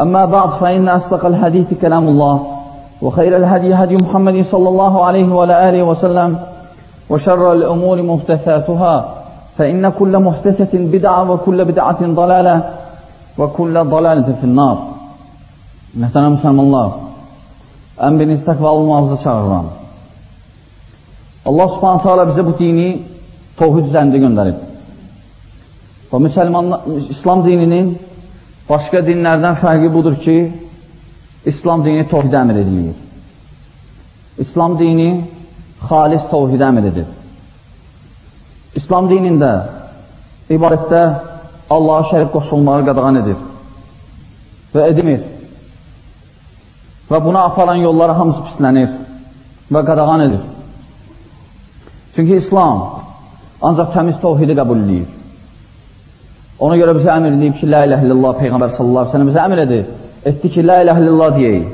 أما بعد فإن أصدق الحديث كلام الله وخير الهدي هدي محمد صلى الله عليه وعلى آله وسلم وشر الأمور محدثاتها فإن كل محدثة بدعة وكل بدعة ضلالة وكل ضلالة في النار مثلا مسلم الله أم بن استقبال الله شرر الله سبحانه وتعالى بزبو ديني توهد زندي gönderip. Ve Müslüman İslam dininin başqa dinlərdən fərqi budur ki, İslam dini tohid əmr edilir. İslam dini xalis tohid əmr edir. İslam dinində ibadətdə Allaha şərif qoşulmağı qadağan edir və edilmir. Və buna aparan yollara hamısı pislənir və qadağan edir. Çünki İslam ancaq təmiz tohidi qəbul edir. Ona görə bizə əmr edib ki, La ilə illallah Peyğəmbər sallallahu aleyhi ve sellem bizə əmr edir. Etdi ki, La ilə illallah deyək.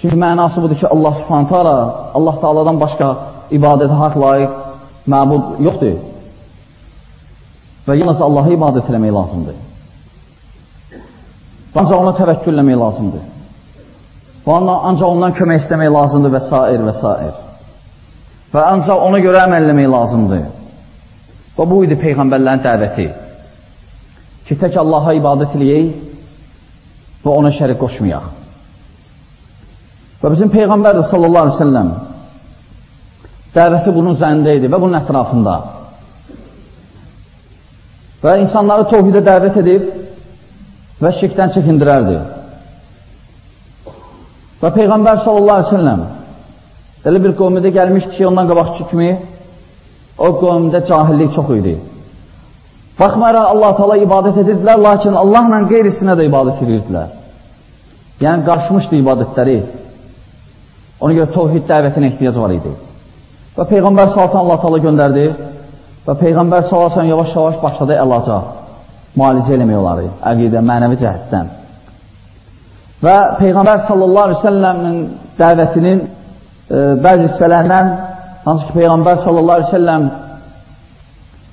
Çünki mənası budur ki, Allah subhanətə ala, Allah Teala'dan başqa ibadətə haqq layiq məbud yoxdur. Və yalnız Allah'a ibadət eləmək lazımdır. Ancaq ona təvəkkülləmək lazımdır. Və ancaq ondan kömək istəmək lazımdır və s. və s. Və ancaq ona görə əməlləmək lazımdır. Və bu idi Peyğəmbərlərin dəvəti. Ki, tək Allaha ibadət eləyək və ona şərik qoşmayaq. Və bizim Peyğəmbər sallallahu aleyhi ve sellem dəvəti bunun üzərində idi və bunun ətrafında. Və insanları tohidə dəvət edib və şirkdən çəkindirərdi. Və Peyğəmbər sallallahu aleyhi ve sellem elə bir qövmədə gəlmişdi ki, ondan qabaqçı kimi o qövmdə cahillik çox idi. Baxmayaraq Allah Taala ibadət edirdilər, lakin Allahla qeyrisinə də ibadət edirdilər. Yəni qarışmışdı ibadətləri. Ona görə təvhid dəvətinə ehtiyac var idi. Və Peyğəmbər sallallahu Allah Taala göndərdi və Peyğəmbər sallallahu yavaş-yavaş başladı əlaca, müalicə eləmək onları, əqidə, mənəvi cəhətdən. Və Peyğəmbər sallallahu əleyhi və səlləmin dəvətinin e, bəzi hissələrindən hansı ki Peyğəmbər sallallahu əleyhi və səlləm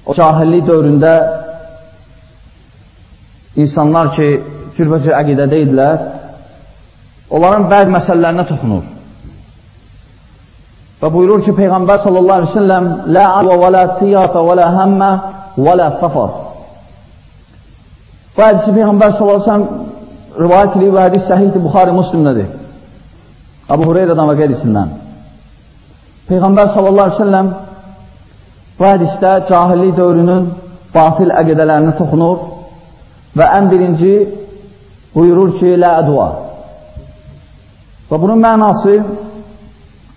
o cahillik dövründə insanlar ki cürbəcür əqidədə idilər, onların bəzi məsələlərinə toxunur. Və buyurur ki, Peyğəmbər sallallahu aleyhi ve sellem Lə adva və lə tiyata və lə həmmə və lə safar. Bu hədisi Peyğəmbər sallallahu aleyhi ve sellem rivayət edib və hədis səhihdir, Buxari Müslimdədir. Abu Hureyradan və qeyrisindən. Peyğəmbər sallallahu aleyhi ve sellem bu hədisdə cahillik dövrünün batil əqidələrini toxunur və ən birinci buyurur ki, lə ədva. Və bunun mənası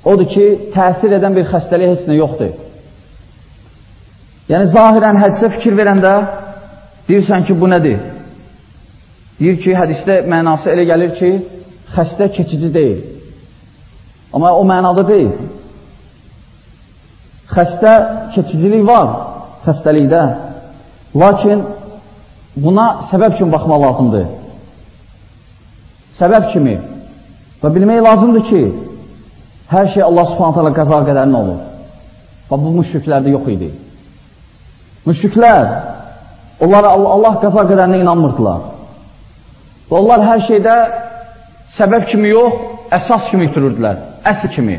odur ki, təsir edən bir xəstəlik heç nə yoxdur. Yəni, zahirən hədisə fikir verəndə deyirsən ki, bu nədir? Deyir ki, hədisdə mənası elə gəlir ki, xəstə keçici deyil. Amma o mənada deyil. Xəstə keçicilik var xəstəlikdə. Lakin buna səbəb kimi baxmaq lazımdır. Səbəb kimi. Və bilmək lazımdır ki, hər şey Allah subhanət hələ qəza qədərin olur. Və bu müşriklərdə yox idi. Müşriklər, onlara Allah, qəza qədərinə inanmırdılar. Və onlar hər şeydə səbəb kimi yox, əsas kimi itirirдilər, əsl kimi.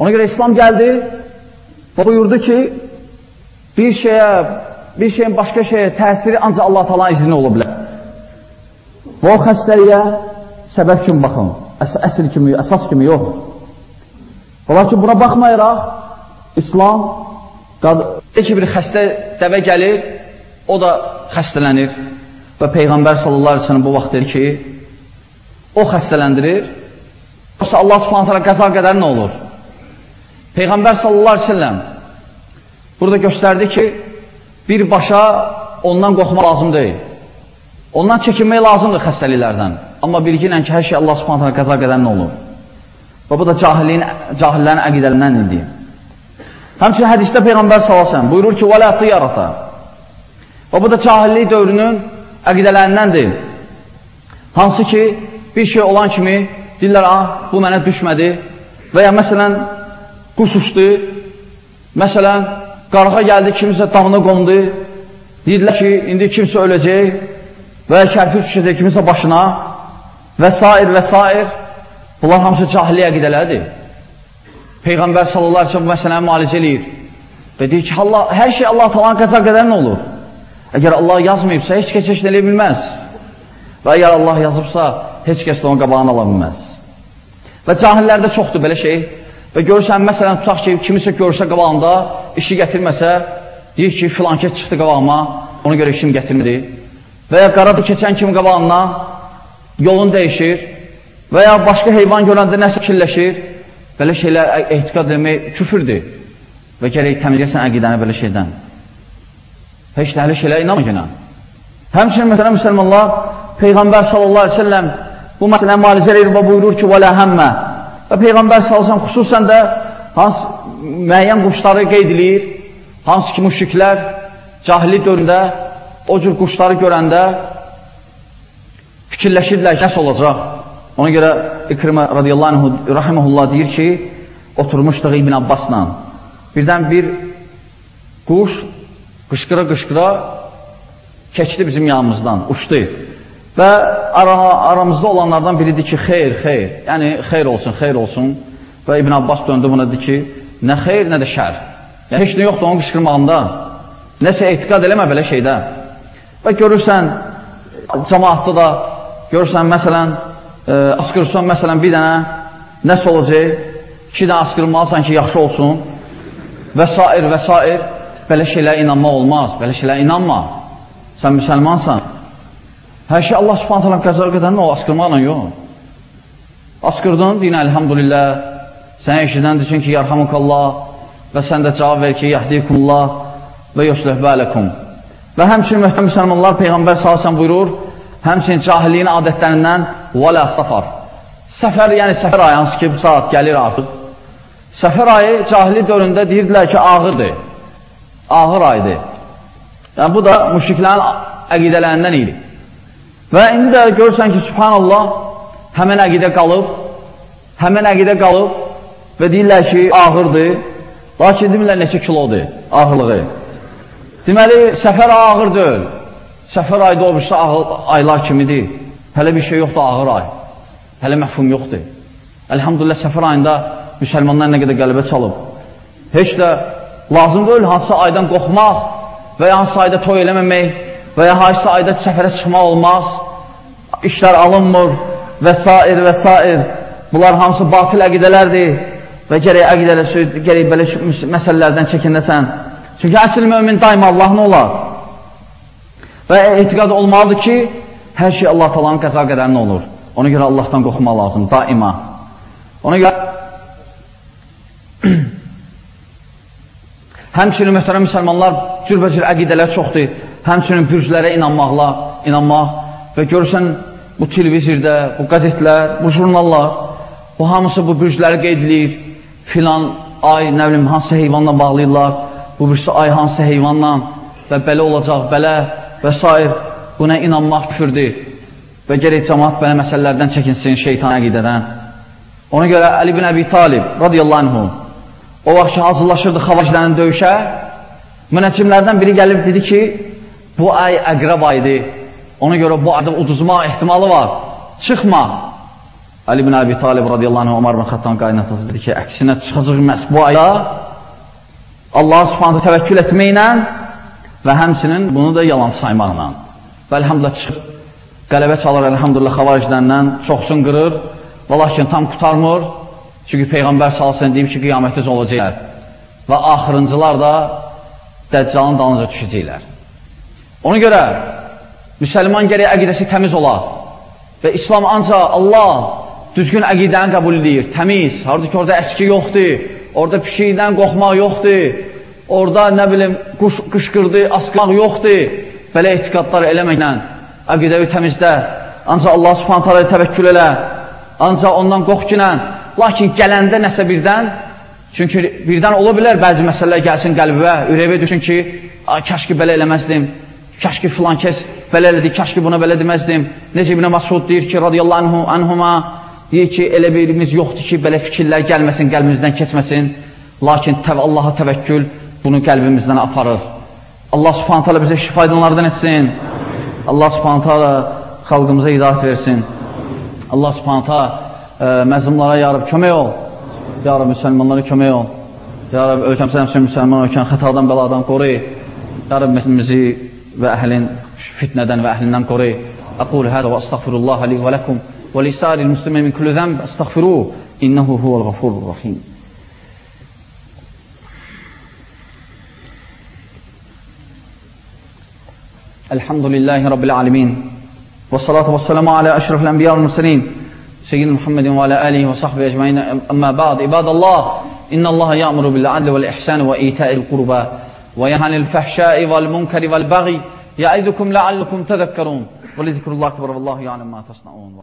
Ona görə İslam gəldi və buyurdu ki, bir şeyə, bir şeyin başqa şeyə təsiri ancaq Allah talan izni ola bilər. Və o xəstəliyə səbəb kimi baxın, əs əsl kimi, əsas kimi yox. Ola ki, buna baxmayaraq, İslam, ki, bir xəstə dəvə gəlir, o da xəstələnir və Peyğəmbər sallallahu aleyhi ve sellem bu vaxt deyir ki, o xəstələndirir, yoxsa Allah subhanət hələ qəza qədər nə olur? Peyğəmbər sallallahu aleyhi ve sellem burada göstərdi ki, birbaşa ondan qorxmaq lazım deyil. Ondan çəkinmək lazımdır xəstəliklərdən. Amma bilginlə ki, hər şey Allah subhanətə qəza qədər nə olur? Və bu da cahilliyin, cahillərin əqidələrindən idi. Həmçin hədisdə Peyğəmbər s.ə.v buyurur ki, وَلَا طِيَرَةً Və bu da cahillik dövrünün əqidələrindəndir. Hansı ki, bir şey olan kimi deyirlər, ah, bu mənə düşmədi və ya məsələn, quş uçdu, məsələn, qarğa gəldi, kimsə damına qondu, deyirlər ki, indi kimsə öləcək, və ya kərpiç düşəcək kimisə başına və s. və s. Bunlar hamısı cahiliyə əqidələdir. Peyğəmbər sallallahu aleyhi ve sellem məsələni müalicə eləyir. Və deyir ki, Allah, hər şey Allah talan qəza qədər nə olur? Əgər Allah yazmayıbsa, heç kəs heç eləyə bilməz. Və əgər Allah yazıbsa, heç kəs də onun qabağını ala bilməz. Və cahillərdə çoxdur belə şey. Və görürsən, məsələn, tutaq ki, kimisə görsə qabağında, işi gətirməsə, deyir ki, filankət çıxdı qabağıma, ona görə işim gətirmədi və ya qaradır keçən kimi qabağından yolun dəyişir və ya başqa heyvan görəndə nəsə fikirləşir, belə şeylər ehtiqat etmək küfürdür və gərək təmizləsən əqidəni belə şeydən. Heç də hələ şeylər inanmır ki, Həmçinin məsələn müsəlmanlar Peyğəmbər sallallahu aleyhi ve sellem bu məsələ müalicə edir və buyurur ki, وَلَا həmmə və Peyğəmbər aleyhi xüsusən də hansı müəyyən quşları qeyd edir, hansı ki müşriklər cahillik dövründə o cür quşları görəndə fikirləşirlər ki, nəsə olacaq. Ona görə İkrimə radiyallahu rahiməhullah deyir ki, oturmuşduq İbn Abbasla. Birdən bir quş qışqıra-qışqıra keçdi bizim yanımızdan, uçdu. Və ara, aramızda olanlardan biridir ki, xeyr, xeyr, yəni xeyr olsun, xeyr olsun. Və İbn Abbas döndü buna dedi ki, nə xeyr, nə də şər. Yəni, heç nə yoxdur onun qışqırmağında. Nəsə etiqad eləmə belə şeydə. Və görürsən, cəmaatda da, görürsən, məsələn, e, asqırsan, məsələn, bir dənə nəsə olacaq, iki dənə asqırmalısan ki, yaxşı olsun və s. və s. Belə şeylə inanmaq olmaz, belə şeylə inanma. Sən müsəlmansan. Hər şey Allah subhanət ələm qəzar qədərin o asqırmaqla yox. Asqırdın, deyin, əlhamdülillah, sənə eşidəndir ki, yarhamukallah və sən də cavab ver ki, yahdikumullah və yosləhbə ələkum. Və həmçinin möhtəm müsəlmanlar Peyğəmbər s.ə.v buyurur, həmçinin cahilliyin adətlərindən vələ safar. Səfər, yəni səfər ayı, hansı ki, bu saat gəlir artıq. Səfər ayı cahillik dövründə deyirdilər ki, ağırdır. Ağır aydır. Yəni, bu da müşriklərin əqidələrindən idi. Və indi də görürsən ki, subhanallah, həmən əqidə qalıb, həmən əqidə qalıb və deyirlər ki, ağırdır, lakin demirlər neçə kilodur ağırlığı. Deməli, səfər ağır deyil. Səfər ayda o birisi aylar kimidir. Hələ bir şey yoxdur, ağır ay. Hələ məhfum yoxdur. Əlhamdülillah, səfər ayında müsəlmanlar nə qədər qəlbə çalıb. Heç də lazım deyil hansısa aydan qorxmaq və ya hansısa ayda toy eləməmək və ya hansısa ayda səfərə çıxmaq olmaz. İşlər alınmır və s. və s. Bunlar hamısı batil əqidələrdir və gərək əqidələr, gərək belə məsələlərdən çəkinəsən. Çünki əsl mömin daima Allahın olar. Və etiqad olmalıdır ki, hər şey Allah talanın qəza qədərinə olur. Ona görə Allahdan qorxmaq lazım, daima. Ona görə həmçinin mühtərəm müsəlmanlar cürbəcür əqidələr çoxdur. Həmçinin bürclərə inanmaqla, inanmaq və görürsən bu televizorda, bu qəzetlər, bu jurnallar, bu hamısı bu bürcləri qeyd edir. Filan ay, nə bilim, hansı heyvanla bağlayırlar bu birisi ay hansı heyvanla və belə olacaq, belə və s. Buna inanmaq küfürdür və gerək cəmat belə məsələlərdən çəkinsin şeytan əqidədən. Ona görə Əli bin Əbi Talib radiyallahu anhu o vaxt ki, hazırlaşırdı xavaclərin döyüşə, münəccimlərdən biri gəlib dedi ki, bu ay əqrəb aydır, ona görə bu ayda uduzma ehtimalı var, çıxma. Əli bin Əbi Talib radiyallahu anhu Omar bin Xattan qaynatası dedi ki, əksinə çıxacaq məhz bu ayda Allah subhanətə təvəkkül etməklə və həmçinin bunu da yalan saymaqla. Və əlhamdülə çıxıb qələbə çalır, əlhamdülillah, xavariclərindən, çoxsun qırır və lakin tam qutarmır. Çünki Peyğəmbər salsın deyib ki, qiyamətiniz olacaqlar və axırıncılar da Dəccalın dalınca düşəcəklər. Ona görə müsəlman gərək əqidəsi təmiz ola və İslam ancaq Allah düzgün əqidəni qəbul edir, təmiz, harada ki, orada əski yoxdur, orada pişikdən qorxmaq yoxdur, orada nə bilim, quş, qışqırdı, asqmaq yoxdur, belə etiqadlar eləməklə əqidəvi təmizdə, ancaq Allah subhanət hələ təvəkkül elə, ancaq ondan qorxkinən, lakin gələndə nəsə birdən, çünki birdən ola bilər bəzi məsələlər gəlsin qəlbivə, ürəyvə düşün ki, kəş ki, belə eləməzdim, kəş ki, filan kəs belə elədi, kəş ki, buna belə deməzdim. Necə İbn Məsud deyir ki, radiyallahu anhu, anhuma, deyir ki, elə birimiz yoxdur ki, belə fikirlər gəlməsin, qəlbimizdən keçməsin. Lakin təv Allaha təvəkkül bunu qəlbimizdən aparır. Allah subhanət hələ bizə şifa aydınlardan etsin. Allah subhanət hələ xalqımıza hidayət versin. Allah subhanət hələ məzlumlara yarıb kömək ol. Ya Rabbi, müsəlmanlara kömək ol. Ya Rabbi, ölkəmizə həmsin müsəlman ölkən xətadan, bəladan qoruy. Ya Rabbi, bizi və əhlin fitnədən və əhlindən qoruy. أقول هذا وأستغفر الله لي ولكم ولسائر المسلمين من كل ذنب استغفروه إنه هو الغفور الرحيم الحمد لله رب العالمين والصلاة والسلام على أشرف الأنبياء والمرسلين سيدنا محمد وعلى آله وصحبه أجمعين. أما بعد عباد الله إن الله يأمر بالعدل والإحسان وإيتاء القربى وينهى عن الفحشاء والمنكر والبغي يعظكم لعلكم تذكرون. ولذكر الله أكبر والله يعلم ما تصنعون.